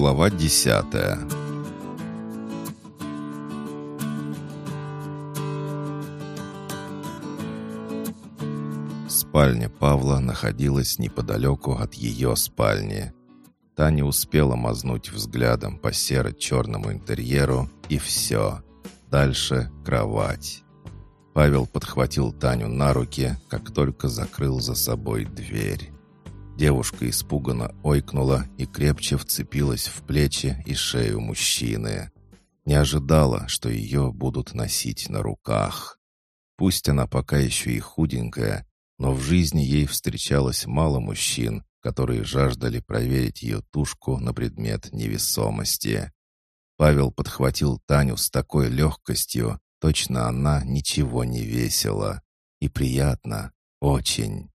Глава десятая Спальня Павла находилась неподалеку от ее спальни. Та не успела мазнуть взглядом по серо-черному интерьеру, и все. Дальше кровать. Павел подхватил Таню на руки, как только закрыл за собой дверь. Девушка испуганно ойкнула и крепче вцепилась в плечи и шею мужчины. Не ожидала, что ее будут носить на руках. Пусть она пока еще и худенькая, но в жизни ей встречалось мало мужчин, которые жаждали проверить ее тушку на предмет невесомости. Павел подхватил Таню с такой легкостью, точно она ничего не весила. И приятно, очень.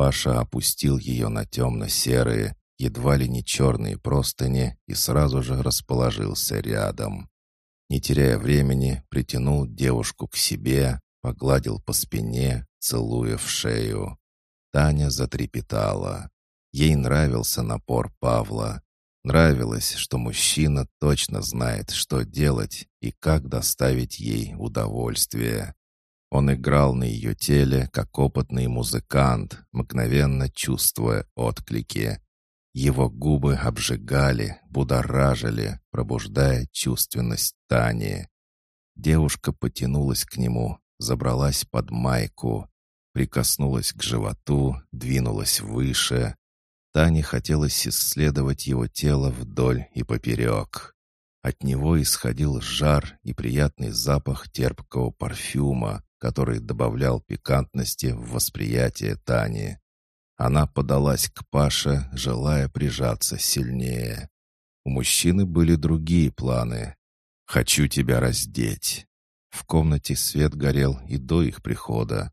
Паша опустил ее на темно-серые, едва ли не черные простыни и сразу же расположился рядом. Не теряя времени, притянул девушку к себе, погладил по спине, целуя в шею. Таня затрепетала. Ей нравился напор Павла. Нравилось, что мужчина точно знает, что делать и как доставить ей удовольствие. Он играл на ее теле, как опытный музыкант, мгновенно чувствуя отклики. Его губы обжигали, будоражили, пробуждая чувственность Тани. Девушка потянулась к нему, забралась под майку, прикоснулась к животу, двинулась выше. Тане хотелось исследовать его тело вдоль и поперек. От него исходил жар и приятный запах терпкого парфюма, который добавлял пикантности в восприятие Тани. Она подалась к Паше, желая прижаться сильнее. У мужчины были другие планы. «Хочу тебя раздеть». В комнате свет горел и до их прихода.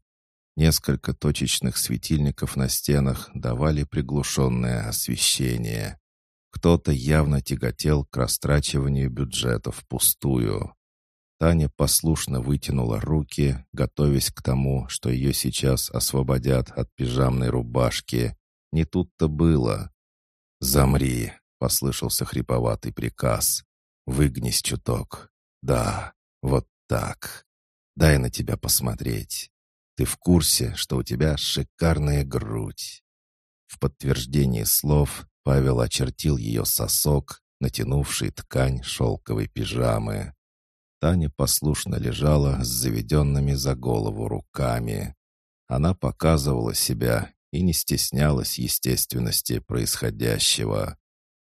Несколько точечных светильников на стенах давали приглушенное освещение. Кто-то явно тяготел к растрачиванию бюджета впустую. Таня послушно вытянула руки, готовясь к тому, что ее сейчас освободят от пижамной рубашки. Не тут-то было. «Замри!» — послышался хриповатый приказ. «Выгнись чуток. Да, вот так. Дай на тебя посмотреть. Ты в курсе, что у тебя шикарная грудь?» В подтверждение слов Павел очертил ее сосок, натянувший ткань шелковой пижамы. Таня послушно лежала с заведенными за голову руками. Она показывала себя и не стеснялась естественности происходящего.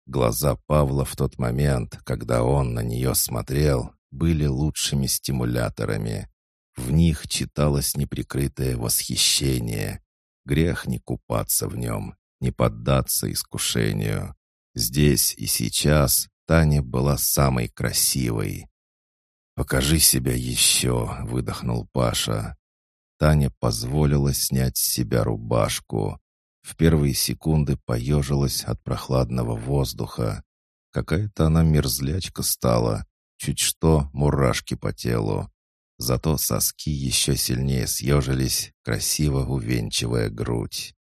Глаза Павла в тот момент, когда он на нее смотрел, были лучшими стимуляторами. В них читалось неприкрытое восхищение. Грех не купаться в нем, не поддаться искушению. Здесь и сейчас Таня была самой красивой. «Покажи себя еще», — выдохнул Паша. Таня позволила снять с себя рубашку. В первые секунды поежилась от прохладного воздуха. Какая-то она мерзлячка стала. Чуть что, мурашки по телу. Зато соски еще сильнее съежились, красиво увенчивая грудь.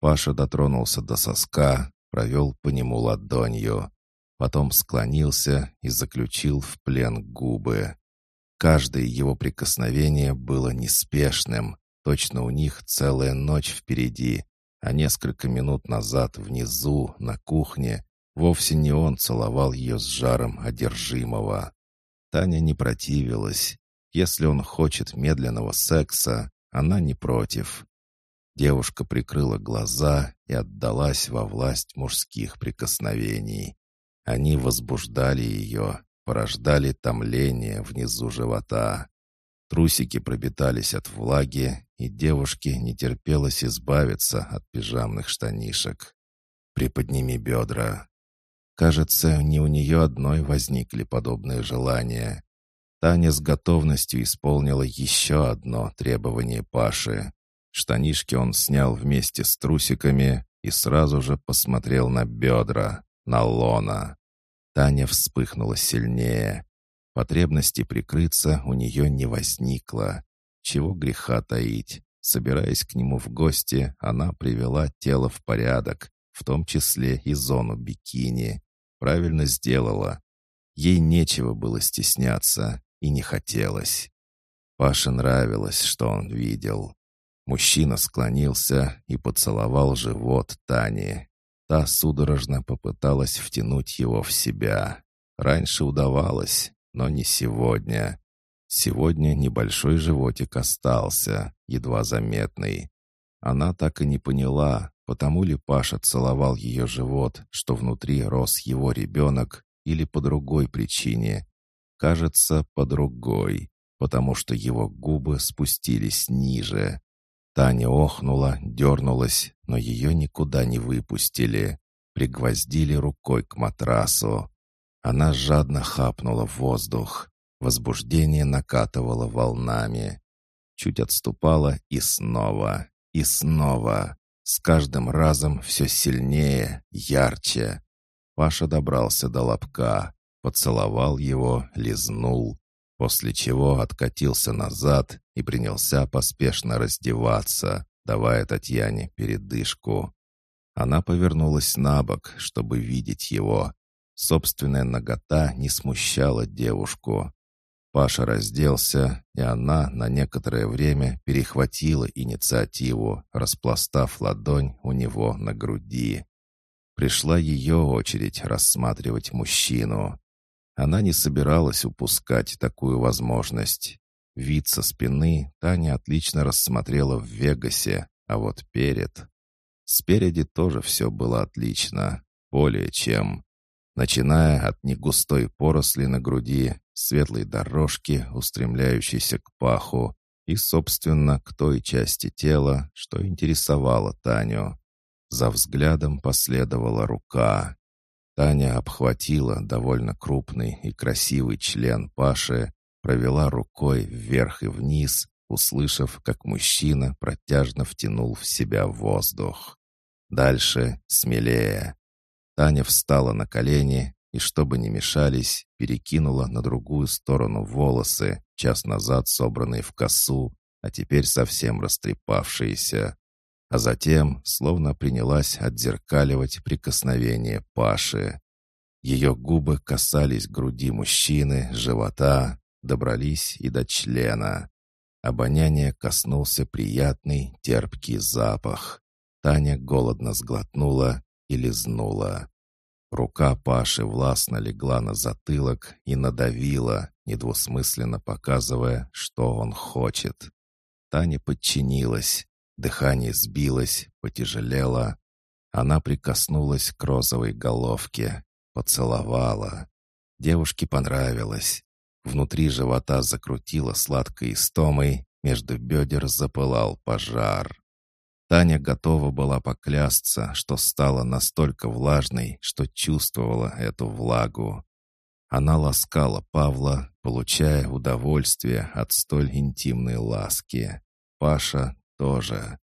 Паша дотронулся до соска, провел по нему ладонью потом склонился и заключил в плен губы. Каждое его прикосновение было неспешным, точно у них целая ночь впереди, а несколько минут назад внизу, на кухне, вовсе не он целовал ее с жаром одержимого. Таня не противилась. Если он хочет медленного секса, она не против. Девушка прикрыла глаза и отдалась во власть мужских прикосновений. Они возбуждали ее, порождали томление внизу живота. Трусики пропитались от влаги, и девушке не терпелось избавиться от пижамных штанишек. «Приподними бедра». Кажется, не у нее одной возникли подобные желания. Таня с готовностью исполнила еще одно требование Паши. Штанишки он снял вместе с трусиками и сразу же посмотрел на бедра, на лона. Таня вспыхнула сильнее. Потребности прикрыться у нее не возникло. Чего греха таить. Собираясь к нему в гости, она привела тело в порядок, в том числе и зону бикини. правильно сделала. Ей нечего было стесняться и не хотелось. Паше нравилось, что он видел. Мужчина склонился и поцеловал живот Тани. Та судорожно попыталась втянуть его в себя. Раньше удавалось, но не сегодня. Сегодня небольшой животик остался, едва заметный. Она так и не поняла, потому ли Паша целовал ее живот, что внутри рос его ребенок, или по другой причине. Кажется, по другой, потому что его губы спустились ниже. Таня охнула, дернулась, но ее никуда не выпустили. Пригвоздили рукой к матрасу. Она жадно хапнула в воздух. Возбуждение накатывало волнами. Чуть отступала и снова, и снова. С каждым разом все сильнее, ярче. Паша добрался до лобка, поцеловал его, лизнул, после чего откатился назад и принялся поспешно раздеваться, давая Татьяне передышку. Она повернулась на бок, чтобы видеть его. Собственная нагота не смущала девушку. Паша разделся, и она на некоторое время перехватила инициативу, распластав ладонь у него на груди. Пришла ее очередь рассматривать мужчину. Она не собиралась упускать такую возможность. Вид со спины Таня отлично рассмотрела в Вегасе, а вот перед... Спереди тоже все было отлично, более чем. Начиная от негустой поросли на груди, светлой дорожки, устремляющейся к паху, и, собственно, к той части тела, что интересовало Таню. За взглядом последовала рука. Таня обхватила довольно крупный и красивый член Паши, провела рукой вверх и вниз, услышав, как мужчина протяжно втянул в себя воздух. Дальше смелее. Таня встала на колени и, чтобы не мешались, перекинула на другую сторону волосы, час назад собранные в косу, а теперь совсем растрепавшиеся. А затем словно принялась отзеркаливать прикосновение Паши. Ее губы касались груди мужчины, живота, добрались и до члена. Обоняние коснулся приятный, терпкий запах. Таня голодно сглотнула и лизнула. Рука Паши властно легла на затылок и надавила, недвусмысленно показывая, что он хочет. Таня подчинилась, дыхание сбилось, потяжелело. Она прикоснулась к розовой головке, поцеловала. Девушке понравилось. Внутри живота закрутило сладкой истомой, между бедер запылал пожар. Таня готова была поклясться, что стала настолько влажной, что чувствовала эту влагу. Она ласкала Павла, получая удовольствие от столь интимной ласки. Паша тоже.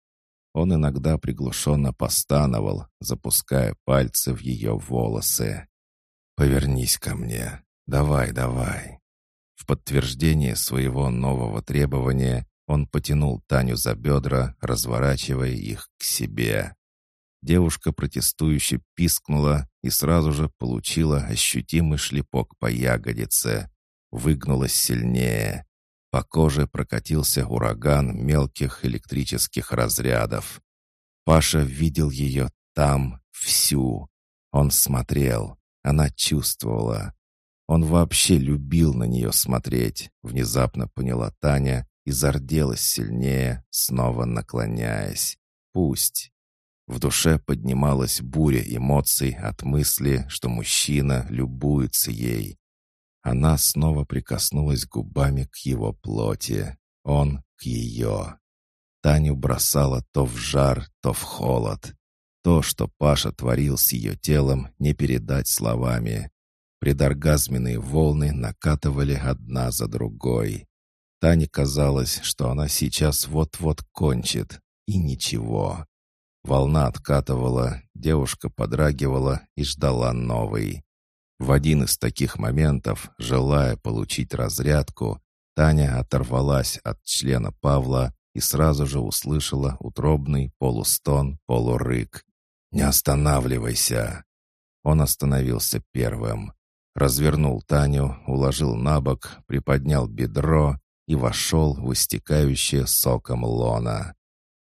Он иногда приглушенно постановал, запуская пальцы в ее волосы. «Повернись ко мне. Давай, давай». В подтверждение своего нового требования он потянул Таню за бедра, разворачивая их к себе. Девушка протестующе пискнула и сразу же получила ощутимый шлепок по ягодице. Выгнулась сильнее. По коже прокатился ураган мелких электрических разрядов. Паша видел ее там, всю. Он смотрел, она чувствовала. Он вообще любил на нее смотреть, внезапно поняла Таня и зарделась сильнее, снова наклоняясь. Пусть. В душе поднималась буря эмоций от мысли, что мужчина любуется ей. Она снова прикоснулась губами к его плоти, он к ее. Таню бросала то в жар, то в холод. То, что Паша творил с ее телом, не передать словами. Предоргазменные волны накатывали одна за другой. Тане казалось, что она сейчас вот-вот кончит. И ничего. Волна откатывала, девушка подрагивала и ждала новой. В один из таких моментов, желая получить разрядку, Таня оторвалась от члена Павла и сразу же услышала утробный полустон, полурык. «Не останавливайся!» Он остановился первым. Развернул Таню, уложил на бок, приподнял бедро и вошел в истекающее соком лона.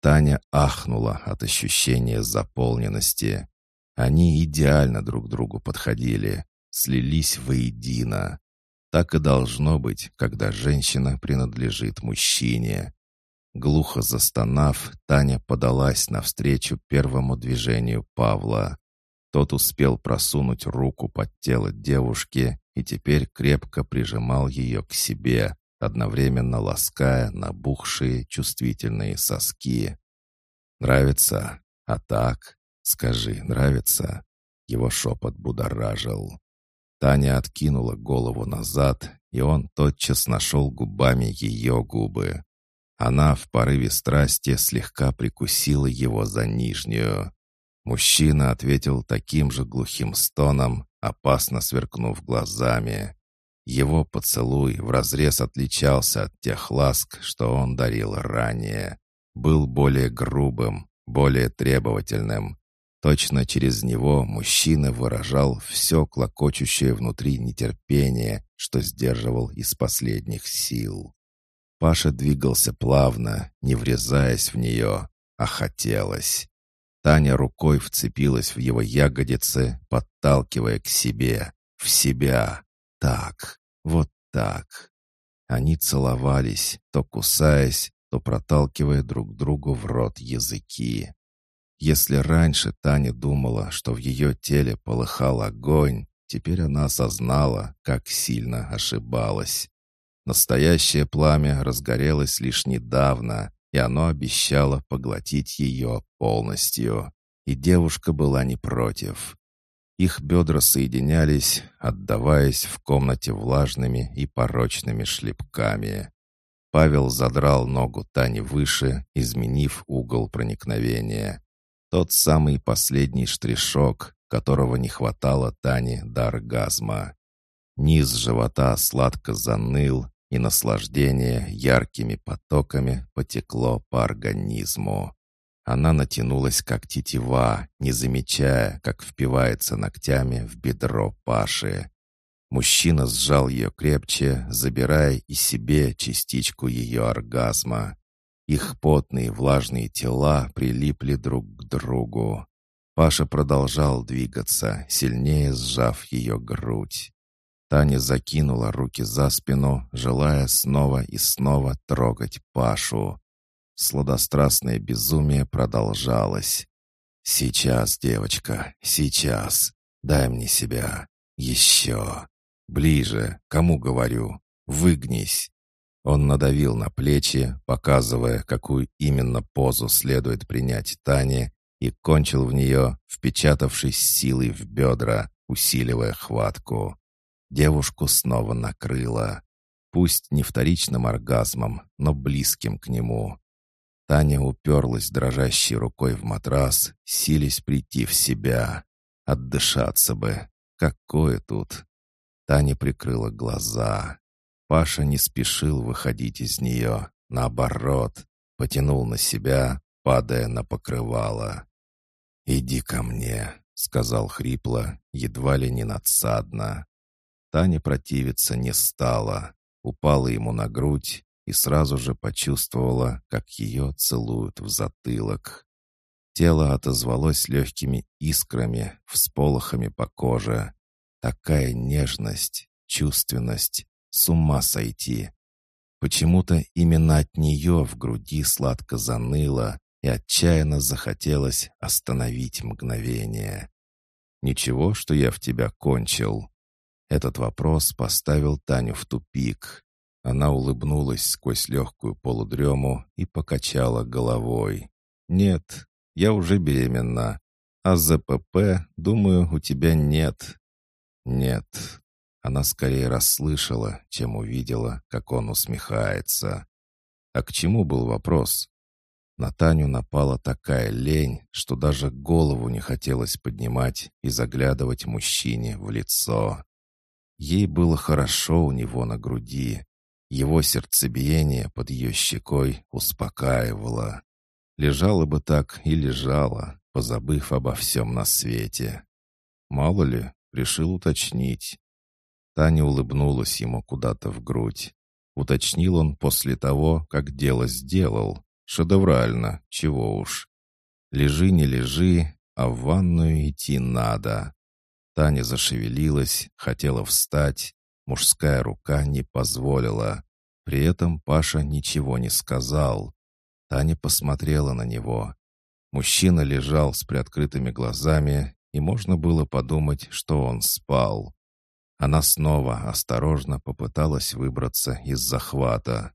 Таня ахнула от ощущения заполненности. Они идеально друг другу подходили, слились воедино. Так и должно быть, когда женщина принадлежит мужчине. Глухо застонав, Таня подалась навстречу первому движению Павла. Тот успел просунуть руку под тело девушки и теперь крепко прижимал ее к себе, одновременно лаская набухшие чувствительные соски. «Нравится? А так? Скажи, нравится?» Его шепот будоражил. Таня откинула голову назад, и он тотчас нашел губами ее губы. Она в порыве страсти слегка прикусила его за нижнюю. Мужчина ответил таким же глухим стоном, опасно сверкнув глазами. Его поцелуй вразрез отличался от тех ласк, что он дарил ранее. Был более грубым, более требовательным. Точно через него мужчина выражал все клокочущее внутри нетерпение, что сдерживал из последних сил. Паша двигался плавно, не врезаясь в нее, а хотелось. Таня рукой вцепилась в его ягодицы, подталкивая к себе, в себя. Так, вот так. Они целовались, то кусаясь, то проталкивая друг другу в рот языки. Если раньше Таня думала, что в ее теле полыхал огонь, теперь она осознала, как сильно ошибалась. Настоящее пламя разгорелось лишь недавно, и оно обещало поглотить ее полностью. И девушка была не против. Их бедра соединялись, отдаваясь в комнате влажными и порочными шлепками. Павел задрал ногу Тани выше, изменив угол проникновения. Тот самый последний штришок, которого не хватало Тане до оргазма. Низ живота сладко заныл, и наслаждение яркими потоками потекло по организму. Она натянулась, как тетива, не замечая, как впивается ногтями в бедро Паши. Мужчина сжал ее крепче, забирая и себе частичку ее оргазма. Их потные влажные тела прилипли друг к другу. Паша продолжал двигаться, сильнее сжав ее грудь. Таня закинула руки за спину, желая снова и снова трогать Пашу. Сладострастное безумие продолжалось. «Сейчас, девочка, сейчас. Дай мне себя. Еще. Ближе. Кому говорю? Выгнись». Он надавил на плечи, показывая, какую именно позу следует принять Тане, и кончил в нее, впечатавшись силой в бедра, усиливая хватку. Девушку снова накрыло. Пусть не вторичным оргазмом, но близким к нему. Таня уперлась дрожащей рукой в матрас, сились прийти в себя. Отдышаться бы. Какое тут? Таня прикрыла глаза. Паша не спешил выходить из нее. Наоборот, потянул на себя, падая на покрывало. «Иди ко мне», — сказал хрипло, едва ли не надсадно. Таня противиться не стала, упала ему на грудь, и сразу же почувствовала, как ее целуют в затылок. Тело отозвалось легкими искрами, всполохами по коже. Такая нежность, чувственность, с ума сойти. Почему-то именно от нее в груди сладко заныло и отчаянно захотелось остановить мгновение. «Ничего, что я в тебя кончил?» Этот вопрос поставил Таню в тупик. Она улыбнулась сквозь легкую полудрему и покачала головой. «Нет, я уже беременна. А ЗПП, думаю, у тебя нет». «Нет». Она скорее расслышала, чем увидела, как он усмехается. А к чему был вопрос? На Таню напала такая лень, что даже голову не хотелось поднимать и заглядывать мужчине в лицо. Ей было хорошо у него на груди, его сердцебиение под ее щекой успокаивало. Лежала бы так и лежала, позабыв обо всем на свете. Мало ли, решил уточнить. Таня улыбнулась ему куда-то в грудь. Уточнил он после того, как дело сделал. Шедеврально, чего уж. Лежи, не лежи, а в ванную идти надо. Таня зашевелилась, хотела встать. Мужская рука не позволила. При этом Паша ничего не сказал. Таня посмотрела на него. Мужчина лежал с приоткрытыми глазами, и можно было подумать, что он спал. Она снова осторожно попыталась выбраться из захвата.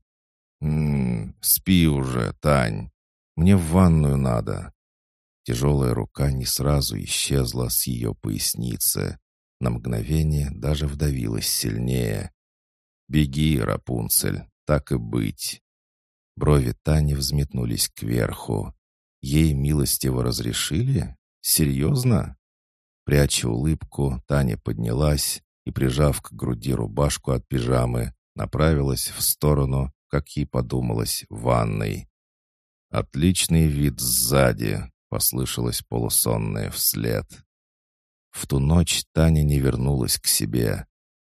«М-м, спи уже, Тань. Мне в ванную надо». Тяжелая рука не сразу исчезла с ее поясницы. На мгновение даже вдавилась сильнее. «Беги, Рапунцель, так и быть». Брови Тани взметнулись кверху. Ей милостиво разрешили? Серьезно? Пряча улыбку, Таня поднялась и, прижав к груди рубашку от пижамы, направилась в сторону, как ей подумалось, ванной. «Отличный вид сзади», — послышалось полусонное вслед. В ту ночь Таня не вернулась к себе.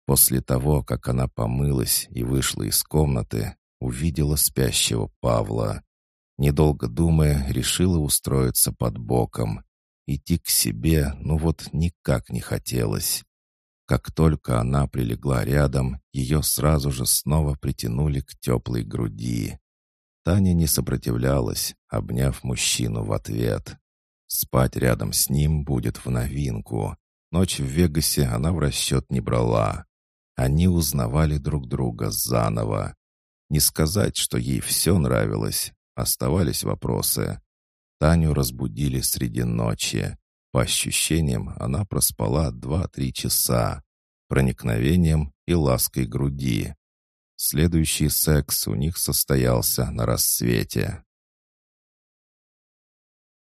После того, как она помылась и вышла из комнаты, увидела спящего Павла. Недолго думая, решила устроиться под боком. Идти к себе, ну вот никак не хотелось. Как только она прилегла рядом, ее сразу же снова притянули к теплой груди. Таня не сопротивлялась, обняв мужчину в ответ. Спать рядом с ним будет в новинку. Ночь в Вегасе она в расчет не брала. Они узнавали друг друга заново. Не сказать, что ей все нравилось, оставались вопросы. Таню разбудили среди ночи. По ощущениям, она проспала два-три часа. Проникновением и лаской груди. Следующий секс у них состоялся на рассвете.